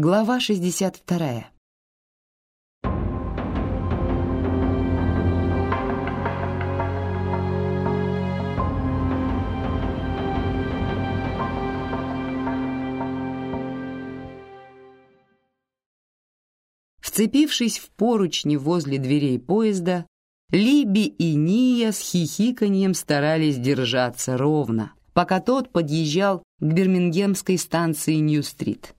Глава 62. Вцепившись в поручни возле дверей поезда, Либи и Ния с хихиканьем старались держаться ровно, пока тот подъезжал к бирмингемской станции Нью-стрит.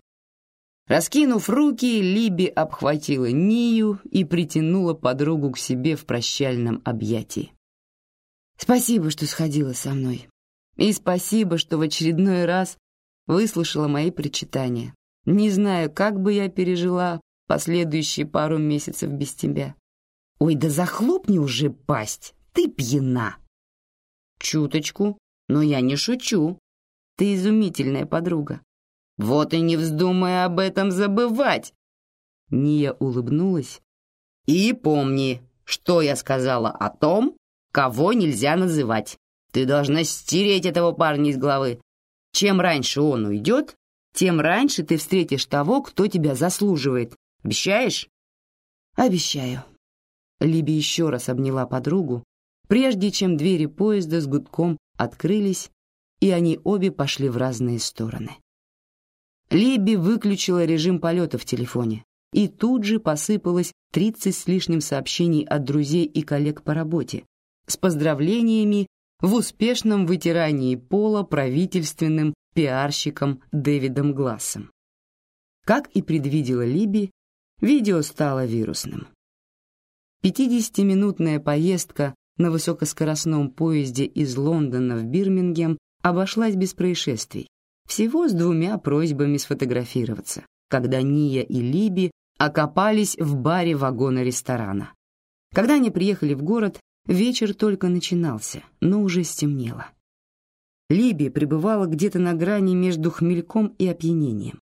Раскинув руки, Либи обхватила Нию и притянула подругу к себе в прощальном объятии. «Спасибо, что сходила со мной. И спасибо, что в очередной раз выслушала мои причитания. Не знаю, как бы я пережила последующие пару месяцев без тебя». «Ой, да захлопни уже пасть, ты пьяна!» «Чуточку, но я не шучу. Ты изумительная подруга. Вот и не вздумай об этом забывать. Ния улыбнулась. И помни, что я сказала о том, кого нельзя называть. Ты должна стереть этого парня из головы. Чем раньше он уйдет, тем раньше ты встретишь того, кто тебя заслуживает. Обещаешь? Обещаю. Либи еще раз обняла подругу, прежде чем двери поезда с гудком открылись, и они обе пошли в разные стороны. Либи выключила режим полета в телефоне, и тут же посыпалось 30 с лишним сообщений от друзей и коллег по работе с поздравлениями в успешном вытирании пола правительственным пиарщиком Дэвидом Глассом. Как и предвидела Либи, видео стало вирусным. 50-минутная поездка на высокоскоростном поезде из Лондона в Бирмингем обошлась без происшествий, всего с двумя просьбами сфотографироваться, когда Ния и Либи окопались в баре вагона ресторана. Когда они приехали в город, вечер только начинался, но уже стемнело. Либи пребывала где-то на грани между хмельком и опьянением.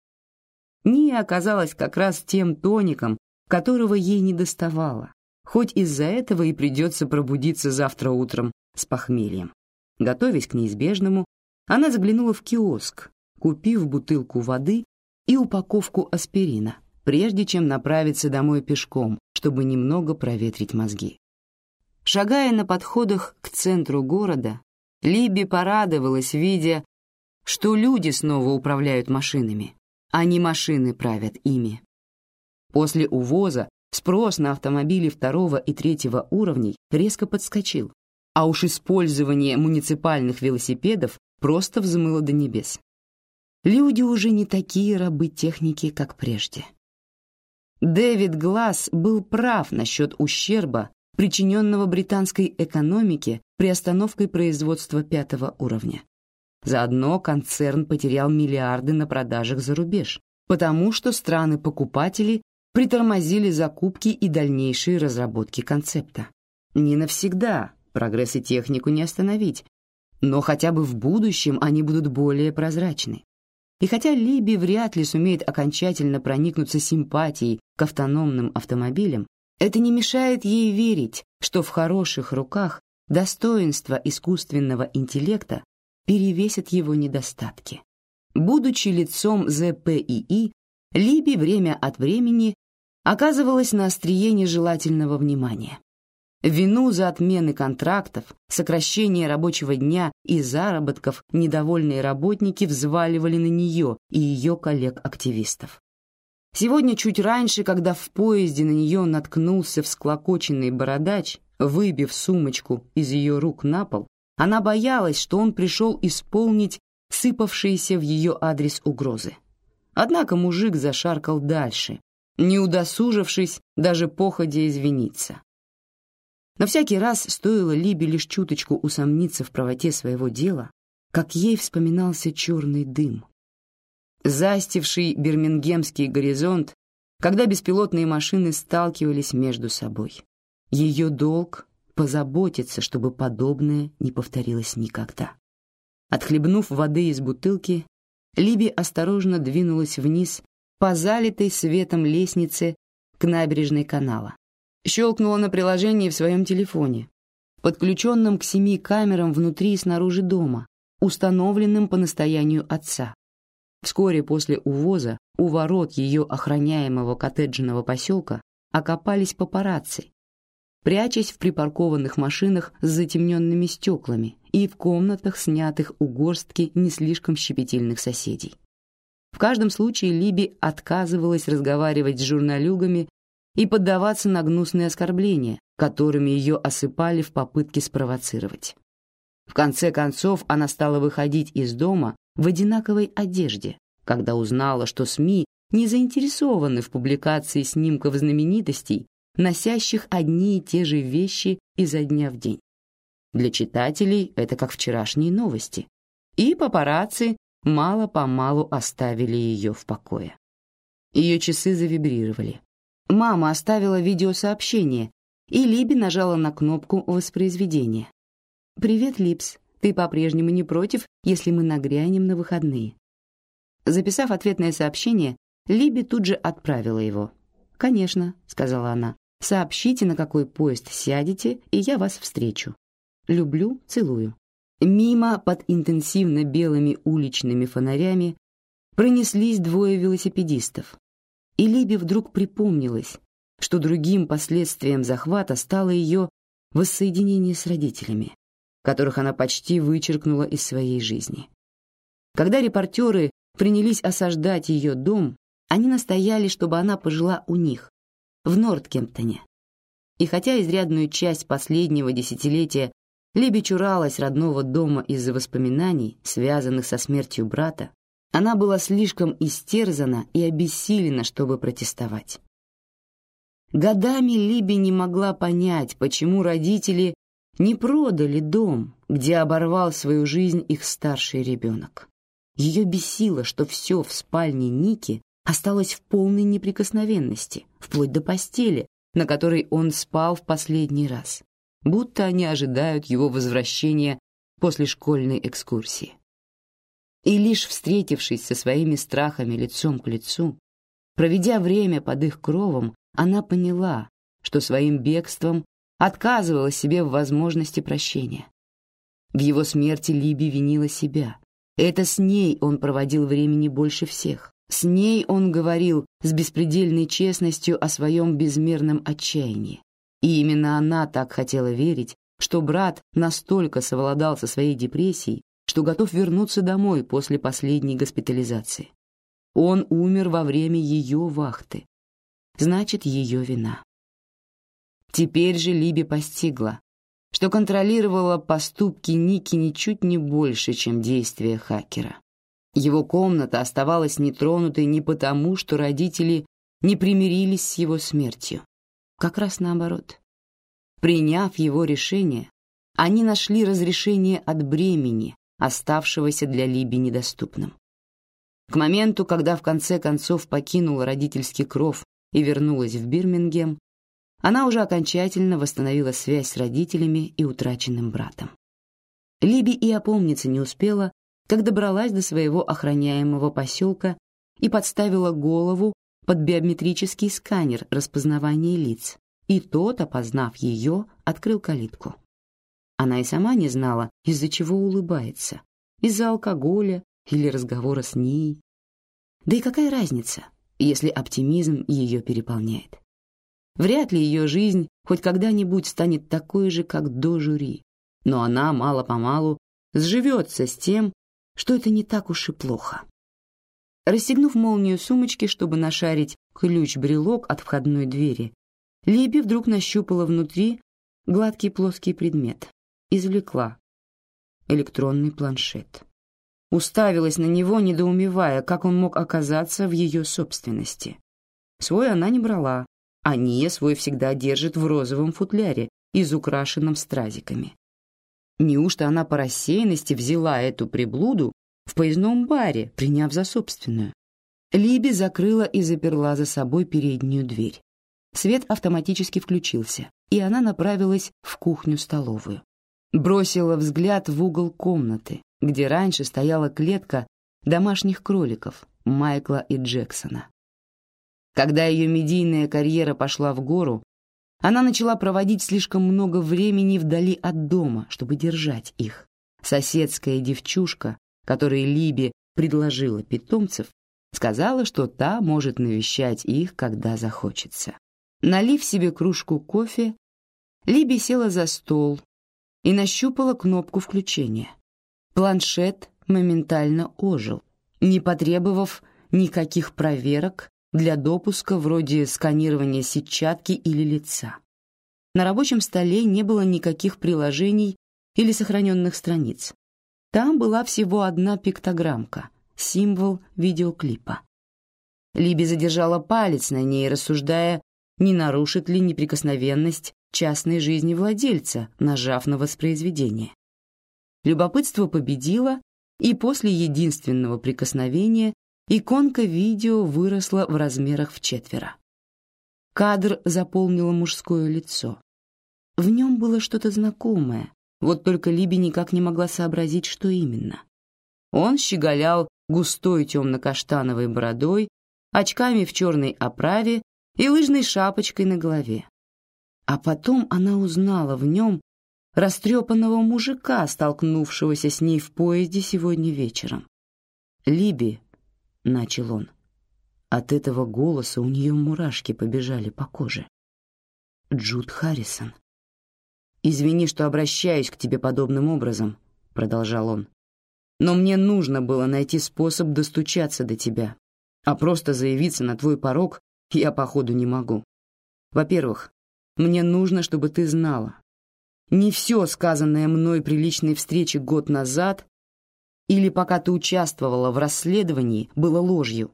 Ния оказалась как раз тем тоником, которого ей не доставало, хоть из-за этого и придется пробудиться завтра утром с похмельем. Готовясь к неизбежному, она заглянула в киоск, купив бутылку воды и упаковку аспирина, прежде чем направиться домой пешком, чтобы немного проветрить мозги. Шагая на подходах к центру города, Либи порадовалась, видя, что люди снова управляют машинами, а не машины правят ими. После увоза спрос на автомобили второго и третьего уровней резко подскочил, а уж использование муниципальных велосипедов просто взмыло до небес. Люди уже не такие рабы техники, как прежде. Дэвид Гласс был прав насчет ущерба, причиненного британской экономике при остановке производства пятого уровня. Заодно концерн потерял миллиарды на продажах за рубеж, потому что страны-покупатели притормозили закупки и дальнейшие разработки концепта. Не навсегда, прогресс и технику не остановить, но хотя бы в будущем они будут более прозрачны. И хотя Либи вряд ли сумеет окончательно проникнуться симпатией к автономным автомобилям, это не мешает ей верить, что в хороших руках достоинство искусственного интеллекта перевесит его недостатки. Будучи лицом ЗПИИ, Либи время от времени оказывалась на острие нежелательного внимания. Вину за отмены контрактов, сокращение рабочего дня и заработков недовольные работники взваливали на нее и ее коллег-активистов. Сегодня чуть раньше, когда в поезде на нее наткнулся всклокоченный бородач, выбив сумочку из ее рук на пол, она боялась, что он пришел исполнить сыпавшиеся в ее адрес угрозы. Однако мужик зашаркал дальше, не удосужившись даже походя извиниться. Но всякий раз стоило Либе лишь чуточку усомниться в правоте своего дела, как ей вспоминался черный дым. Застивший бирмингемский горизонт, когда беспилотные машины сталкивались между собой. Ее долг — позаботиться, чтобы подобное не повторилось никогда. Отхлебнув воды из бутылки, Либи осторожно двинулась вниз по залитой светом лестнице к набережной канала. Щелкнула на приложении в своем телефоне, подключенном к семи камерам внутри и снаружи дома, установленным по настоянию отца. Вскоре после увоза у ворот ее охраняемого коттеджного поселка окопались папарацци, прячась в припаркованных машинах с затемненными стеклами и в комнатах, снятых у горстки не слишком щепетильных соседей. В каждом случае Либи отказывалась разговаривать с журналюгами и поддаваться на гнусные оскорбления, которыми ее осыпали в попытке спровоцировать. В конце концов она стала выходить из дома в одинаковой одежде, когда узнала, что СМИ не заинтересованы в публикации снимков знаменитостей, носящих одни и те же вещи изо дня в день. Для читателей это как вчерашние новости, и папарацци мало-помалу оставили ее в покое. Ее часы завибрировали. Мама оставила видеосообщение, и Либи нажала на кнопку воспроизведения. «Привет, Липс. Ты по-прежнему не против, если мы нагрянем на выходные?» Записав ответное сообщение, Либи тут же отправила его. «Конечно», — сказала она. «Сообщите, на какой поезд сядете, и я вас встречу. Люблю, целую». Мимо под интенсивно белыми уличными фонарями пронеслись двое велосипедистов. И Либи вдруг припомнилось, что другим последствием захвата стало ее воссоединение с родителями которых она почти вычеркнула из своей жизни. Когда репортеры принялись осаждать ее дом, они настояли, чтобы она пожила у них, в Нордкемптоне. И хотя изрядную часть последнего десятилетия Либи чуралась родного дома из-за воспоминаний, связанных со смертью брата, она была слишком истерзана и обессилена, чтобы протестовать. Годами Либи не могла понять, почему родители не продали дом, где оборвал свою жизнь их старший ребенок. Ее бесило, что все в спальне Ники осталось в полной неприкосновенности, вплоть до постели, на которой он спал в последний раз, будто они ожидают его возвращения после школьной экскурсии. И лишь встретившись со своими страхами лицом к лицу, проведя время под их кровом, она поняла, что своим бегством отказывала себе в возможности прощения. В его смерти Либи винила себя. Это с ней он проводил времени больше всех. С ней он говорил с беспредельной честностью о своем безмерном отчаянии. И именно она так хотела верить, что брат настолько совладал со своей депрессией, что готов вернуться домой после последней госпитализации. Он умер во время ее вахты. Значит, ее вина. Теперь же Либи постигла, что контролировала поступки Ники ничуть не больше, чем действия хакера. Его комната оставалась нетронутой не потому, что родители не примирились с его смертью. Как раз наоборот. Приняв его решение, они нашли разрешение от бремени, оставшегося для Либи недоступным. К моменту, когда в конце концов покинула родительский кров и вернулась в Бирмингем, она уже окончательно восстановила связь с родителями и утраченным братом. Либи и опомниться не успела, как добралась до своего охраняемого поселка и подставила голову под биометрический сканер распознавания лиц, и тот, опознав ее, открыл калитку. Она и сама не знала, из-за чего улыбается, из-за алкоголя или разговора с ней. Да и какая разница, если оптимизм ее переполняет? Вряд ли ее жизнь хоть когда-нибудь станет такой же, как до жюри, но она мало-помалу сживется с тем, что это не так уж и плохо. Расстегнув молнию сумочки, чтобы нашарить ключ-брелок от входной двери, Либи вдруг нащупала внутри гладкий плоский предмет. Извлекла электронный планшет. Уставилась на него, недоумевая, как он мог оказаться в ее собственности. Свой она не брала, а Ния свой всегда держит в розовом футляре, изукрашенном стразиками. Неужто она по рассеянности взяла эту приблуду в поездном баре, приняв за собственную? Либи закрыла и заперла за собой переднюю дверь. Свет автоматически включился, и она направилась в кухню-столовую. Бросила взгляд в угол комнаты, где раньше стояла клетка домашних кроликов Майкла и Джексона. Когда ее медийная карьера пошла в гору, она начала проводить слишком много времени вдали от дома, чтобы держать их. Соседская девчушка, которой Либи предложила питомцев, сказала, что та может навещать их, когда захочется. Налив себе кружку кофе, Либи села за стол и нащупала кнопку включения. Планшет моментально ожил, не потребовав никаких проверок для допуска вроде сканирования сетчатки или лица. На рабочем столе не было никаких приложений или сохраненных страниц. Там была всего одна пиктограммка, символ видеоклипа. Либи задержала палец на ней, рассуждая, не нарушит ли неприкосновенность частной жизни владельца, нажав на воспроизведение. Любопытство победило, и после единственного прикосновения иконка видео выросла в размерах в четверо. Кадр заполнило мужское лицо. В нем было что-то знакомое, вот только Либи никак не могла сообразить, что именно. Он щеголял густой темно-каштановой бородой, очками в черной оправе и лыжной шапочкой на голове. А потом она узнала в нем растрепанного мужика, столкнувшегося с ней в поезде сегодня вечером. «Либи», — начал он. От этого голоса у нее мурашки побежали по коже. «Джуд Харрисон». «Извини, что обращаюсь к тебе подобным образом», — продолжал он. «Но мне нужно было найти способ достучаться до тебя, а просто заявиться на твой порог я, походу, не могу. Во-первых, мне нужно, чтобы ты знала, не все сказанное мной при личной встрече год назад или пока ты участвовала в расследовании было ложью.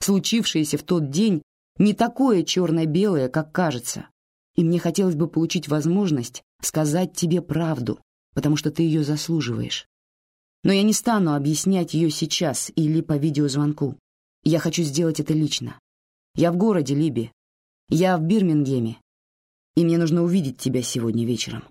Случившееся в тот день не такое черно-белое, как кажется, и мне хотелось бы получить возможность сказать тебе правду, потому что ты ее заслуживаешь. Но я не стану объяснять ее сейчас или по видеозвонку. Я хочу сделать это лично. Я в городе, Либи. Я в Бирмингеме. И мне нужно увидеть тебя сегодня вечером.